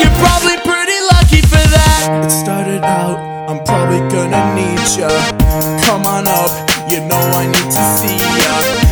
You're probably pretty lucky for that. It started out, I'm probably gonna need ya. Come on up, you know I need to see ya.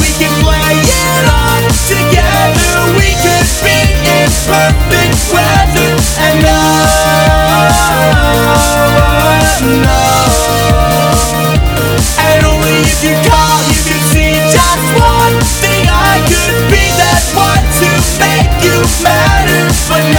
we can play it all together. We could be in perfect weather. And no, no. And only if you call, you can see just one thing I could be. That one to make you matter. But